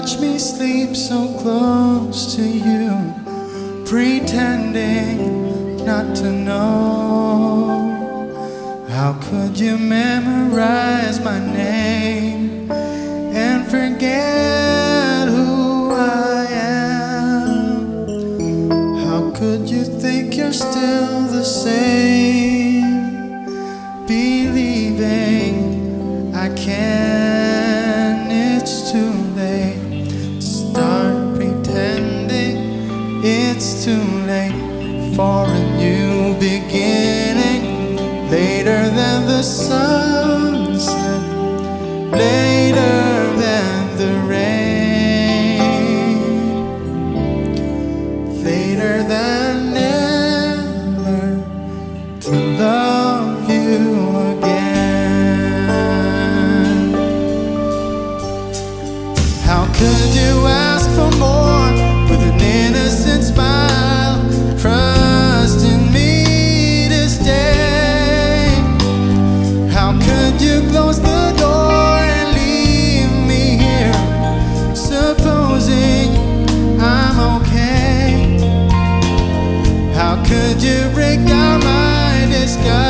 watch me sleep so close to you, pretending not to know. How could you memorize my name and forget who I am? How could you think you're still the same? for a new beginning later than the sunset later How could you break down my disguise?